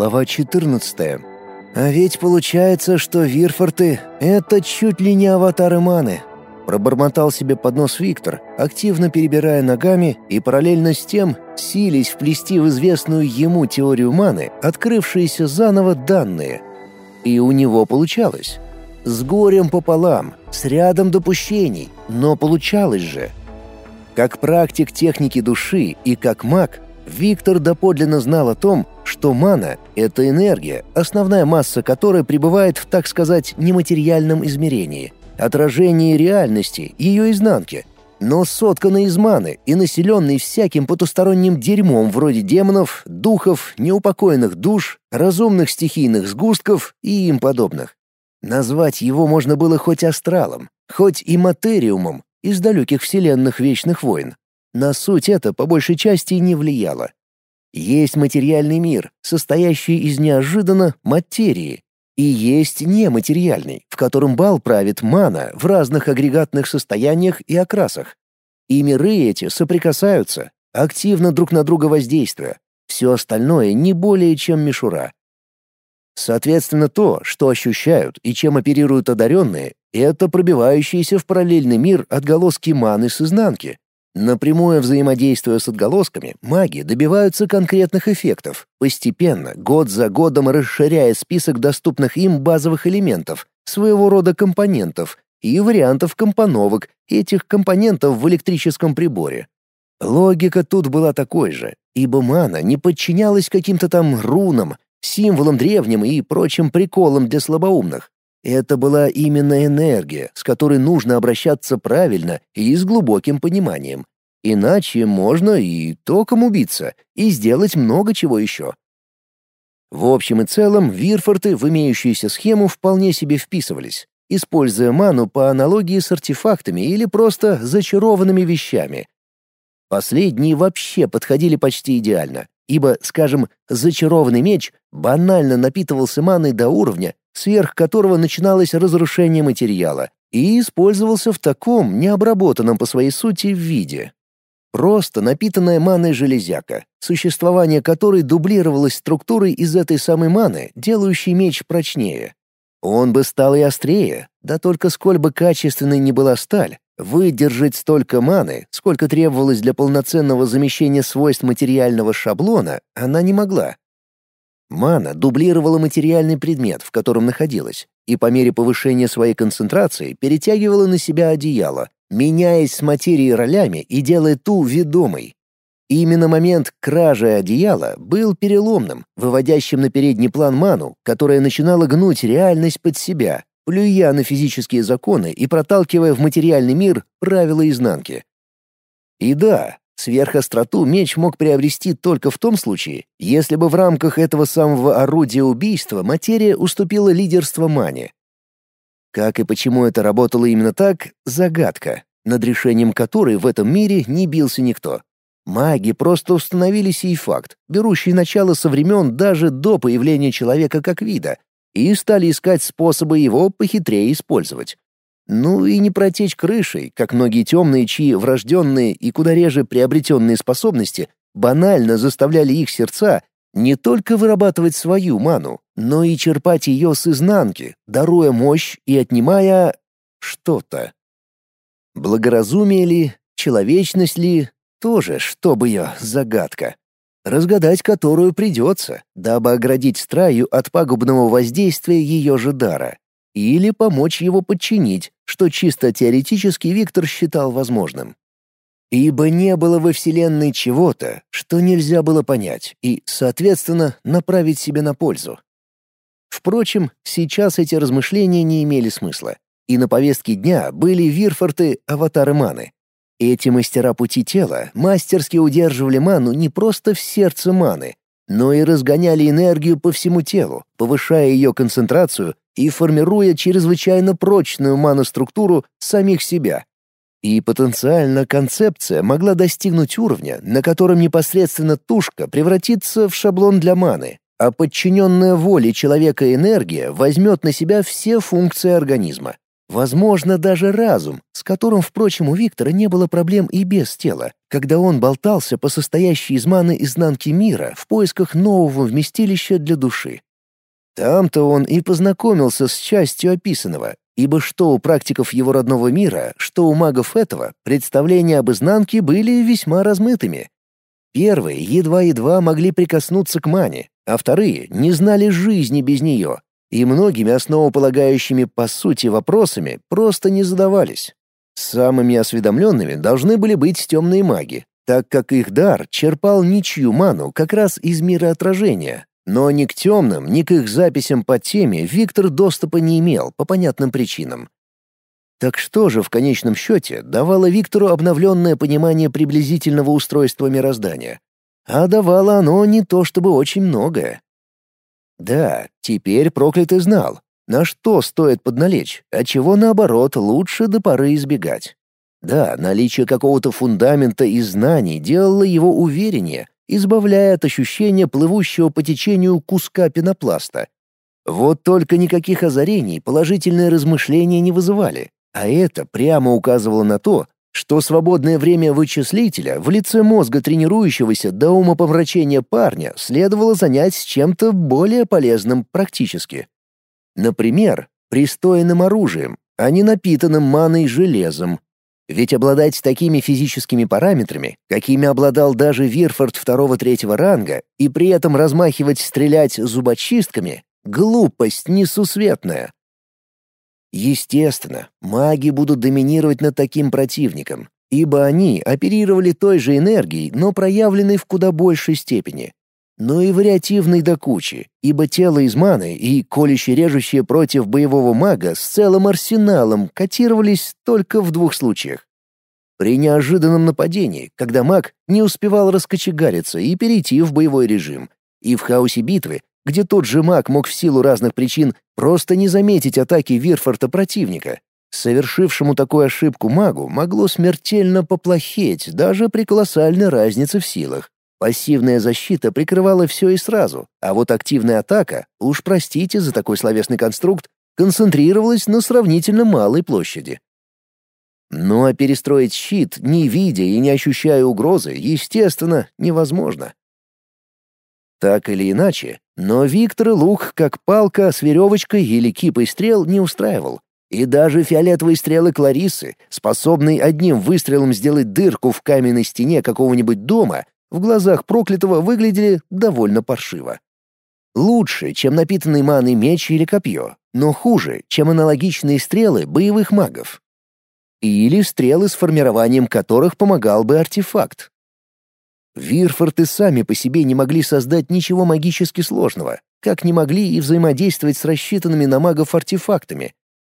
Глава 14. А ведь получается, что Вирфорты — это чуть ли не аватары маны. Пробормотал себе под нос Виктор, активно перебирая ногами и параллельно с тем сились вплести в известную ему теорию маны открывшиеся заново данные. И у него получалось. С горем пополам, с рядом допущений, но получалось же. Как практик техники души и как маг, Виктор доподлинно знал о том, что мана — это энергия, основная масса которой пребывает в, так сказать, нематериальном измерении, отражении реальности, ее изнанки, но сотканной из маны и населенной всяким потусторонним дерьмом вроде демонов, духов, неупокоенных душ, разумных стихийных сгустков и им подобных. Назвать его можно было хоть астралом, хоть и материумом из далеких вселенных Вечных войн. На суть это по большей части не влияло. Есть материальный мир, состоящий из неожиданно материи, и есть нематериальный, в котором бал правит мана в разных агрегатных состояниях и окрасах. И миры эти соприкасаются, активно друг на друга воздействуя. Все остальное не более чем мишура. Соответственно, то, что ощущают и чем оперируют одаренные, это пробивающиеся в параллельный мир отголоски маны с изнанки, Напрямую взаимодействуя с отголосками, маги добиваются конкретных эффектов, постепенно, год за годом расширяя список доступных им базовых элементов, своего рода компонентов и вариантов компоновок этих компонентов в электрическом приборе. Логика тут была такой же, ибо мана не подчинялась каким-то там рунам, символам древним и прочим приколам для слабоумных. Это была именно энергия, с которой нужно обращаться правильно и с глубоким пониманием. Иначе можно и током убиться, и сделать много чего еще. В общем и целом, вирфорты в имеющуюся схему вполне себе вписывались, используя ману по аналогии с артефактами или просто зачарованными вещами. Последние вообще подходили почти идеально, ибо, скажем, зачарованный меч банально напитывался маной до уровня, сверх которого начиналось разрушение материала, и использовался в таком необработанном по своей сути виде. Просто напитанная маной железяка, существование которой дублировалось структурой из этой самой маны, делающей меч прочнее. Он бы стал и острее, да только сколь бы качественной ни была сталь, выдержать столько маны, сколько требовалось для полноценного замещения свойств материального шаблона, она не могла. Мана дублировала материальный предмет, в котором находилась, и по мере повышения своей концентрации перетягивала на себя одеяло, меняясь с материей ролями и делая ту ведомой. именно момент кражи одеяла был переломным, выводящим на передний план ману, которая начинала гнуть реальность под себя, плюя на физические законы и проталкивая в материальный мир правила изнанки. И да, Сверхостроту меч мог приобрести только в том случае, если бы в рамках этого самого орудия убийства материя уступила лидерство мане. Как и почему это работало именно так — загадка, над решением которой в этом мире не бился никто. Маги просто установили сей факт, берущий начало со времен даже до появления человека как вида, и стали искать способы его похитрее использовать. Ну и не протечь крышей, как многие темные, чьи врожденные и куда реже приобретенные способности банально заставляли их сердца не только вырабатывать свою ману, но и черпать ее с изнанки, даруя мощь и отнимая что-то. Благоразумие ли, человечность ли, тоже, чтобы ее, загадка. Разгадать которую придется, дабы оградить страю от пагубного воздействия ее же дара или помочь его подчинить, что чисто теоретически Виктор считал возможным. Ибо не было во Вселенной чего-то, что нельзя было понять и, соответственно, направить себе на пользу. Впрочем, сейчас эти размышления не имели смысла, и на повестке дня были Вирфорты аватары маны. Эти мастера пути тела мастерски удерживали ману не просто в сердце маны, но и разгоняли энергию по всему телу, повышая ее концентрацию и формируя чрезвычайно прочную маноструктуру самих себя. И потенциально концепция могла достигнуть уровня, на котором непосредственно тушка превратится в шаблон для маны, а подчиненная воле человека энергия возьмет на себя все функции организма. Возможно, даже разум, с которым, впрочем, у Виктора не было проблем и без тела, когда он болтался по состоящей из маны изнанки мира в поисках нового вместилища для души. Там-то он и познакомился с частью описанного, ибо что у практиков его родного мира, что у магов этого, представления об изнанке были весьма размытыми. Первые едва-едва могли прикоснуться к мане, а вторые не знали жизни без нее, и многими основополагающими по сути вопросами просто не задавались. Самыми осведомленными должны были быть темные маги, так как их дар черпал ничью ману как раз из мира отражения, но ни к темным, ни к их записям по теме Виктор доступа не имел по понятным причинам. Так что же в конечном счете давало Виктору обновленное понимание приблизительного устройства мироздания? А давало оно не то чтобы очень многое. Да, теперь проклятый знал, на что стоит подналечь, а чего, наоборот, лучше до поры избегать. Да, наличие какого-то фундамента и знаний делало его увереннее, избавляя от ощущения плывущего по течению куска пенопласта. Вот только никаких озарений положительные размышления не вызывали, а это прямо указывало на то, что свободное время вычислителя в лице мозга тренирующегося до умопомрачения парня следовало занять чем-то более полезным практически. Например, пристойным оружием, а не напитанным маной железом. Ведь обладать такими физическими параметрами, какими обладал даже Вирфорд второго-третьего ранга, и при этом размахивать стрелять зубочистками — глупость несусветная. Естественно, маги будут доминировать над таким противником, ибо они оперировали той же энергией, но проявленной в куда большей степени. Но и вариативной до кучи, ибо тело из маны и колюще-режущее против боевого мага с целым арсеналом котировались только в двух случаях. При неожиданном нападении, когда маг не успевал раскочегариться и перейти в боевой режим, и в хаосе битвы, где тот же маг мог в силу разных причин просто не заметить атаки Вирфорта противника. Совершившему такую ошибку магу могло смертельно поплохеть даже при колоссальной разнице в силах. Пассивная защита прикрывала все и сразу, а вот активная атака, уж простите за такой словесный конструкт, концентрировалась на сравнительно малой площади. Ну а перестроить щит, не видя и не ощущая угрозы, естественно, невозможно. Так или иначе, но Виктор лук как палка с веревочкой или кипой стрел не устраивал. И даже фиолетовые стрелы Кларисы, способные одним выстрелом сделать дырку в каменной стене какого-нибудь дома, в глазах проклятого выглядели довольно паршиво. Лучше, чем напитанный маной меч или копье, но хуже, чем аналогичные стрелы боевых магов. Или стрелы, с формированием которых помогал бы артефакт. Вирфорты сами по себе не могли создать ничего магически сложного, как не могли и взаимодействовать с рассчитанными на магов артефактами.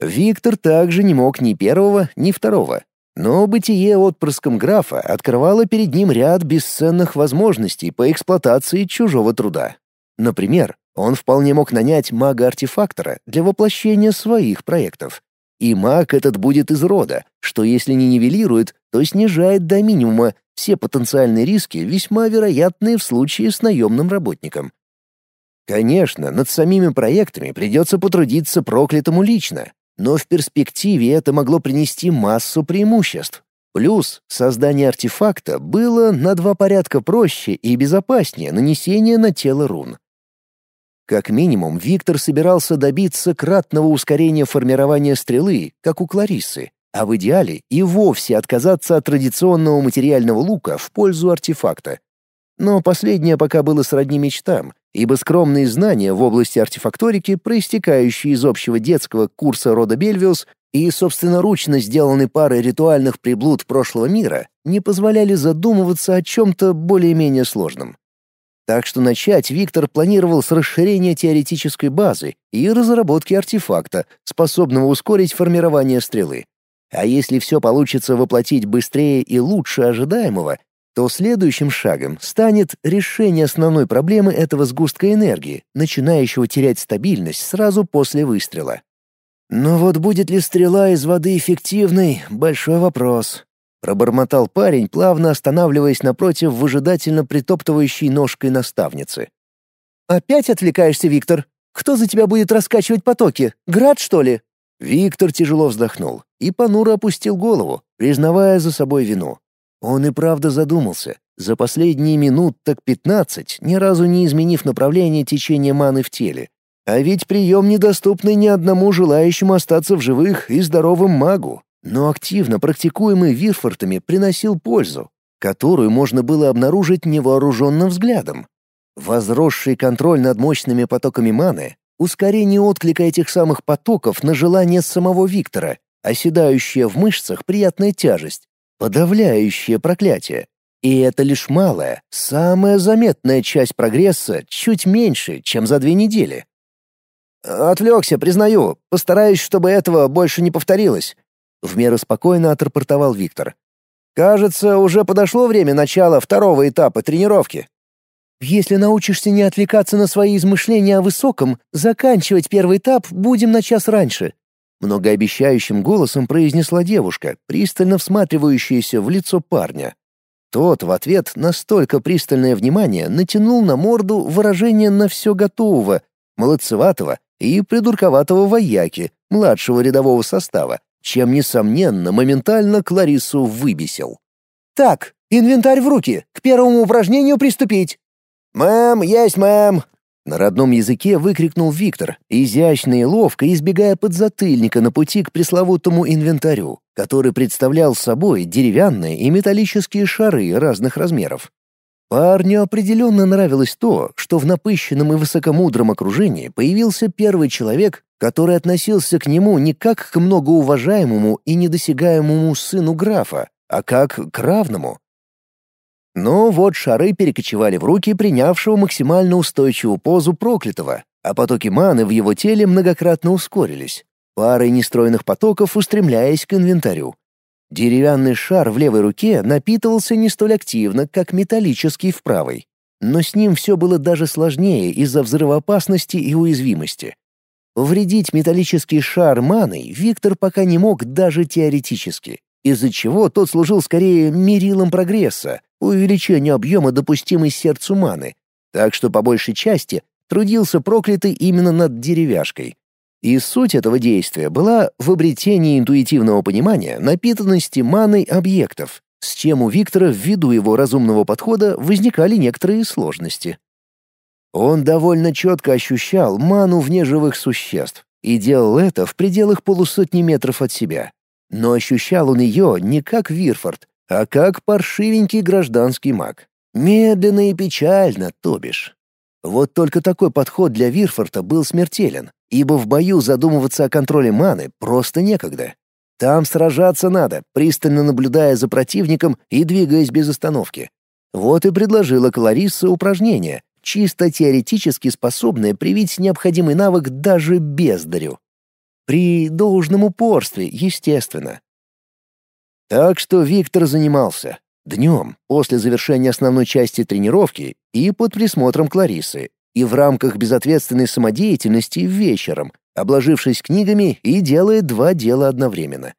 Виктор также не мог ни первого, ни второго. Но бытие отпрыском графа открывало перед ним ряд бесценных возможностей по эксплуатации чужого труда. Например, он вполне мог нанять мага-артефактора для воплощения своих проектов. И маг этот будет из рода, что если не нивелирует, то снижает до минимума все потенциальные риски, весьма вероятные в случае с наемным работником. Конечно, над самими проектами придется потрудиться проклятому лично, но в перспективе это могло принести массу преимуществ. Плюс создание артефакта было на два порядка проще и безопаснее нанесения на тело рун. Как минимум, Виктор собирался добиться кратного ускорения формирования стрелы, как у Клариссы, а в идеале и вовсе отказаться от традиционного материального лука в пользу артефакта. Но последнее пока было сродни мечтам, ибо скромные знания в области артефакторики, проистекающие из общего детского курса рода Бельвиус и собственноручно сделанной парой ритуальных приблуд прошлого мира, не позволяли задумываться о чем-то более-менее сложном. Так что начать Виктор планировал с расширения теоретической базы и разработки артефакта, способного ускорить формирование стрелы. А если все получится воплотить быстрее и лучше ожидаемого, то следующим шагом станет решение основной проблемы этого сгустка энергии, начинающего терять стабильность сразу после выстрела. Но вот будет ли стрела из воды эффективной — большой вопрос. Пробормотал парень, плавно останавливаясь напротив выжидательно притоптывающей ножкой наставницы. «Опять отвлекаешься, Виктор? Кто за тебя будет раскачивать потоки? Град, что ли?» Виктор тяжело вздохнул. И понуро опустил голову, признавая за собой вину. Он и правда задумался. За последние минут так пятнадцать, ни разу не изменив направление течения маны в теле. А ведь прием недоступный ни одному желающему остаться в живых и здоровым магу, но активно практикуемый Вирфортами приносил пользу, которую можно было обнаружить невооруженным взглядом. Возросший контроль над мощными потоками маны, ускорение отклика этих самых потоков на желание самого Виктора, оседающая в мышцах приятная тяжесть, подавляющее проклятие. И это лишь малая, самая заметная часть прогресса, чуть меньше, чем за две недели. «Отвлекся, признаю. Постараюсь, чтобы этого больше не повторилось», — в меру спокойно отрапортовал Виктор. «Кажется, уже подошло время начала второго этапа тренировки». «Если научишься не отвлекаться на свои измышления о высоком, заканчивать первый этап будем на час раньше», многообещающим голосом произнесла девушка, пристально всматривающаяся в лицо парня. Тот в ответ на столько пристальное внимание натянул на морду выражение на все готового, молодцеватого и придурковатого вояки, младшего рядового состава, чем, несомненно, моментально Кларису выбесил. «Так, инвентарь в руки, к первому упражнению приступить!» «Мэм, есть мэм!» На родном языке выкрикнул Виктор, изящно и ловко избегая подзатыльника на пути к пресловутому инвентарю, который представлял собой деревянные и металлические шары разных размеров. Парню определенно нравилось то, что в напыщенном и высокомудром окружении появился первый человек, который относился к нему не как к многоуважаемому и недосягаемому сыну графа, а как к равному, но вот шары перекочевали в руки принявшего максимально устойчивую позу проклятого, а потоки маны в его теле многократно ускорились, парой нестроенных потоков устремляясь к инвентарю. Деревянный шар в левой руке напитывался не столь активно, как металлический в правой. Но с ним все было даже сложнее из-за взрывоопасности и уязвимости. Вредить металлический шар маной Виктор пока не мог даже теоретически, из-за чего тот служил скорее мерилом прогресса, увеличению объема допустимой сердцу маны, так что по большей части трудился проклятый именно над деревяшкой. И суть этого действия была в обретении интуитивного понимания напитанности маной объектов, с чем у Виктора ввиду его разумного подхода возникали некоторые сложности. Он довольно четко ощущал ману вне живых существ и делал это в пределах полусотни метров от себя. Но ощущал он ее не как Вирфорд, а как паршивенький гражданский маг. Медленно и печально, то бишь. Вот только такой подход для Вирфорта был смертелен, ибо в бою задумываться о контроле маны просто некогда. Там сражаться надо, пристально наблюдая за противником и двигаясь без остановки. Вот и предложила Кларисса упражнение, чисто теоретически способное привить необходимый навык даже бездарю. При должном упорстве, естественно. Так что Виктор занимался. Днем, после завершения основной части тренировки и под присмотром Кларисы, и в рамках безответственной самодеятельности вечером, обложившись книгами и делая два дела одновременно.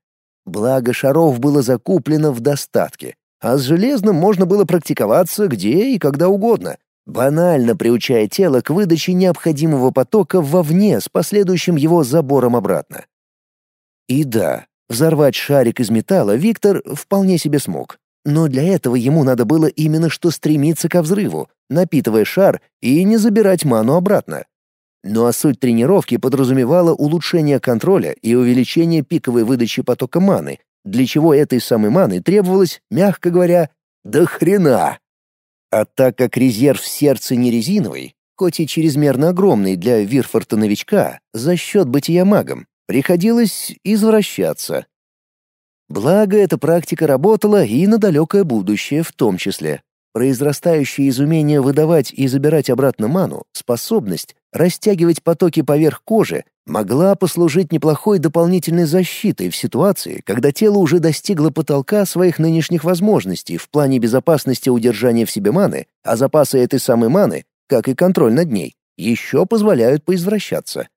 Благо шаров было закуплено в достатке, а с железным можно было практиковаться где и когда угодно, банально приучая тело к выдаче необходимого потока вовне с последующим его забором обратно. И да, Взорвать шарик из металла Виктор вполне себе смог. Но для этого ему надо было именно что стремиться ко взрыву, напитывая шар и не забирать ману обратно. Ну а суть тренировки подразумевала улучшение контроля и увеличение пиковой выдачи потока маны, для чего этой самой маны требовалось, мягко говоря, до хрена. А так как резерв сердца не резиновый, хоть и чрезмерно огромный для Вирфорта-новичка, за счет бытия магом, Приходилось извращаться. Благо, эта практика работала и на далекое будущее в том числе. Произрастающее из умения выдавать и забирать обратно ману, способность растягивать потоки поверх кожи могла послужить неплохой дополнительной защитой в ситуации, когда тело уже достигло потолка своих нынешних возможностей в плане безопасности удержания в себе маны, а запасы этой самой маны, как и контроль над ней, еще позволяют поизвращаться.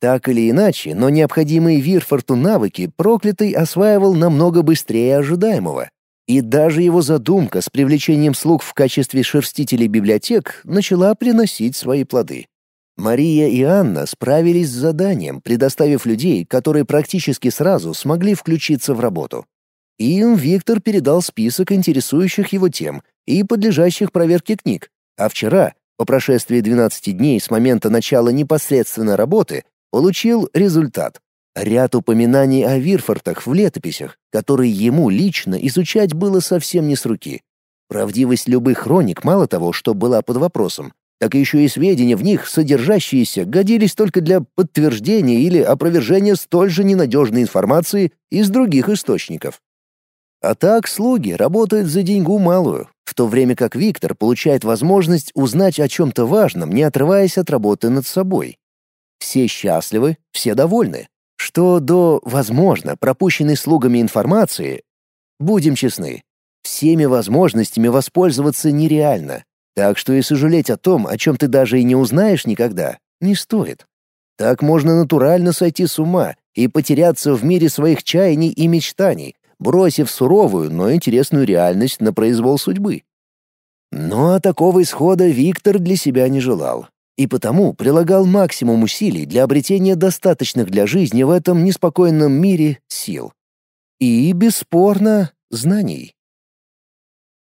Так или иначе, но необходимые Вирфорту навыки проклятый осваивал намного быстрее ожидаемого. И даже его задумка с привлечением слуг в качестве шерстителей библиотек начала приносить свои плоды. Мария и Анна справились с заданием, предоставив людей, которые практически сразу смогли включиться в работу. Им Виктор передал список интересующих его тем и подлежащих проверке книг, а вчера, по прошествии 12 дней с момента начала непосредственно работы, получил результат. Ряд упоминаний о Вирфортах в летописях, которые ему лично изучать было совсем не с руки. Правдивость любых хроник мало того, что была под вопросом, так еще и сведения в них, содержащиеся, годились только для подтверждения или опровержения столь же ненадежной информации из других источников. А так слуги работают за деньгу малую, в то время как Виктор получает возможность узнать о чем-то важном, не отрываясь от работы над собой. Все счастливы, все довольны. Что до, возможно, пропущенной слугами информации, будем честны, всеми возможностями воспользоваться нереально, так что и сожалеть о том, о чем ты даже и не узнаешь никогда, не стоит. Так можно натурально сойти с ума и потеряться в мире своих чаяний и мечтаний, бросив суровую, но интересную реальность на произвол судьбы. Но такого исхода Виктор для себя не желал, и потому прилагал максимум усилий для обретения достаточных для жизни в этом неспокойном мире сил. И, бесспорно, знаний.